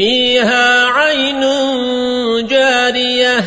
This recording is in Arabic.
فيها عين جارية